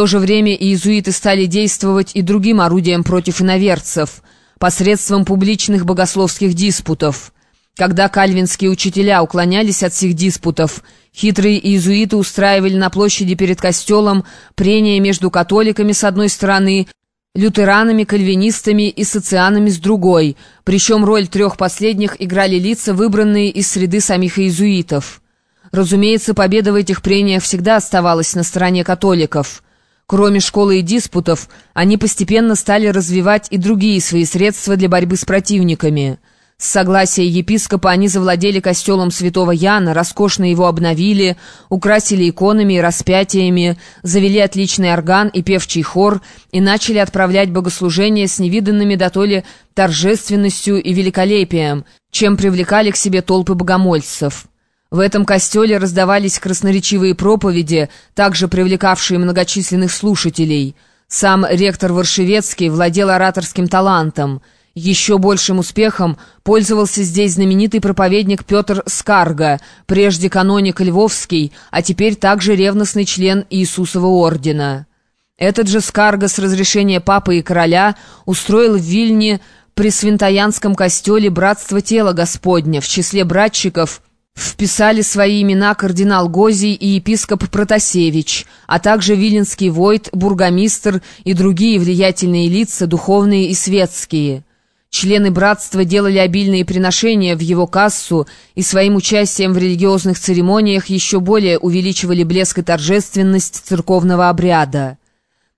то же время иезуиты стали действовать и другим орудием против иноверцев, посредством публичных богословских диспутов. Когда кальвинские учителя уклонялись от всех диспутов, хитрые иезуиты устраивали на площади перед костелом прения между католиками с одной стороны, лютеранами, кальвинистами и социанами с другой, причем роль трех последних играли лица, выбранные из среды самих иезуитов. Разумеется, победа в этих прениях всегда оставалась на стороне католиков. Кроме школы и диспутов, они постепенно стали развивать и другие свои средства для борьбы с противниками – с согласия епископа они завладели костелом святого Яна, роскошно его обновили, украсили иконами и распятиями, завели отличный орган и певчий хор и начали отправлять богослужения с невиданными дотоле торжественностью и великолепием, чем привлекали к себе толпы богомольцев. В этом костеле раздавались красноречивые проповеди, также привлекавшие многочисленных слушателей. Сам ректор Варшевецкий владел ораторским талантом – еще большим успехом пользовался здесь знаменитый проповедник Петр Скарга, прежде каноник Львовский, а теперь также ревностный член Иисусова ордена. Этот же Скарга с разрешения папы и короля устроил в Вильне при Свинтоянском костеле братство тела Господня. В числе братчиков вписали свои имена кардинал Гозий и епископ Протасевич, а также Виленский войт, бургомистр и другие влиятельные лица, духовные и светские. Члены братства делали обильные приношения в его кассу и своим участием в религиозных церемониях еще более увеличивали блеск и торжественность церковного обряда.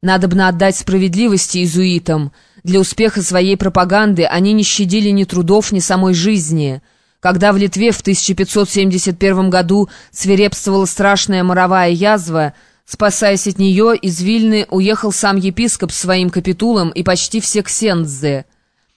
Надобно отдать справедливости иезуитам. Для успеха своей пропаганды они не щадили ни трудов, ни самой жизни. Когда в Литве в 1571 году свирепствовала страшная моровая язва, спасаясь от нее, из Вильны уехал сам епископ своим капитулом и почти все ксендзы.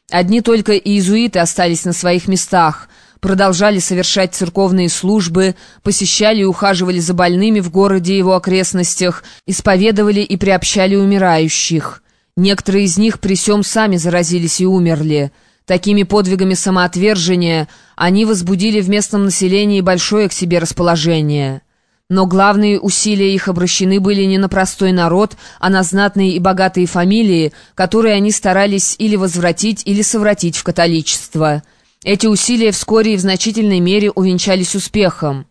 Одни только иезуиты остались на своих местах, продолжали совершать церковные службы, посещали и ухаживали за больными в городе и его окрестностях, исповедовали и приобщали умирающих. Некоторые из них при сём сами заразились и умерли. Такими подвигами самоотвержения они возбудили в местном населении большое к себе расположение. Но главные усилия их обращены были не на простой народ, а на знатные и богатые фамилии, которые они старались или возвратить, или совратить в католичество. Эти усилия вскоре и в значительной мере увенчались успехом.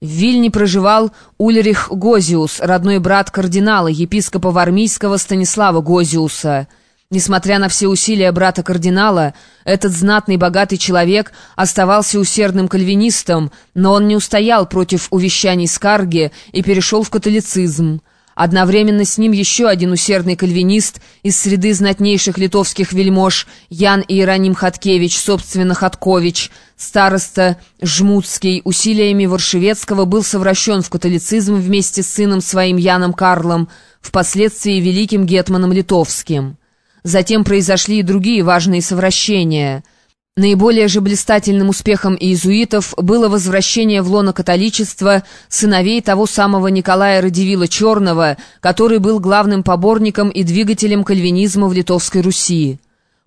В Вильне проживал Ульрих Гозиус, родной брат кардинала, епископа Вармийского Станислава Гозиуса – Несмотря на все усилия брата-кардинала, этот знатный богатый человек оставался усердным кальвинистом, но он не устоял против увещаний Скарги и перешел в католицизм. Одновременно с ним еще один усердный кальвинист из среды знатнейших литовских вельмож Ян Иероним Хаткевич, собственно Хаткович, староста Жмутский, усилиями Варшевецкого был совращен в католицизм вместе с сыном своим Яном Карлом, впоследствии великим гетманом литовским. Затем произошли и другие важные совращения. Наиболее же блистательным успехом иезуитов было возвращение в лоно католичества сыновей того самого Николая Радивила Черного, который был главным поборником и двигателем кальвинизма в Литовской Руси.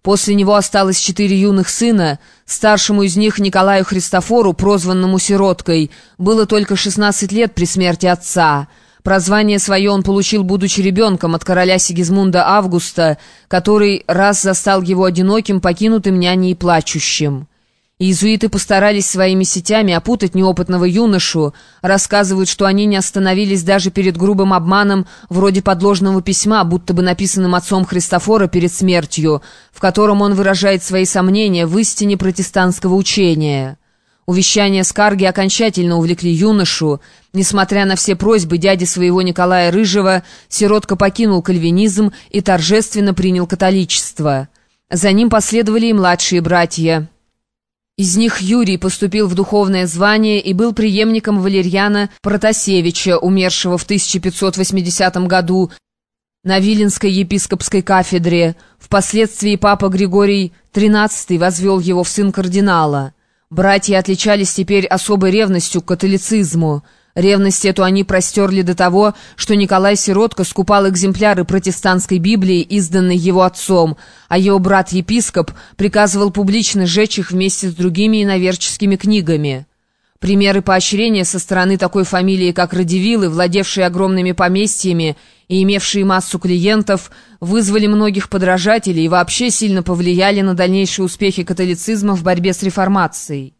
После него осталось четыре юных сына, старшему из них Николаю Христофору, прозванному «Сироткой», было только 16 лет при смерти отца – Прозвание свое он получил, будучи ребенком, от короля Сигизмунда Августа, который раз застал его одиноким, покинутым няней и плачущим. Иезуиты постарались своими сетями опутать неопытного юношу, рассказывают, что они не остановились даже перед грубым обманом вроде подложного письма, будто бы написанным отцом Христофора перед смертью, в котором он выражает свои сомнения в истине протестантского учения. Увещания Скарги окончательно увлекли юношу. Несмотря на все просьбы дяди своего Николая Рыжего, сиротка покинул кальвинизм и торжественно принял католичество. За ним последовали и младшие братья. Из них Юрий поступил в духовное звание и был преемником Валерьяна Протасевича, умершего в 1580 году на Виленской епископской кафедре. Впоследствии папа Григорий XIII возвел его в сын кардинала. Братья отличались теперь особой ревностью к католицизму. Ревность эту они простерли до того, что Николай Сиротко скупал экземпляры протестантской Библии, изданной его отцом, а его брат-епископ приказывал публично сжечь их вместе с другими иноверческими книгами. Примеры поощрения со стороны такой фамилии, как Радивилы, владевшие огромными поместьями и имевшие массу клиентов, вызвали многих подражателей и вообще сильно повлияли на дальнейшие успехи католицизма в борьбе с реформацией.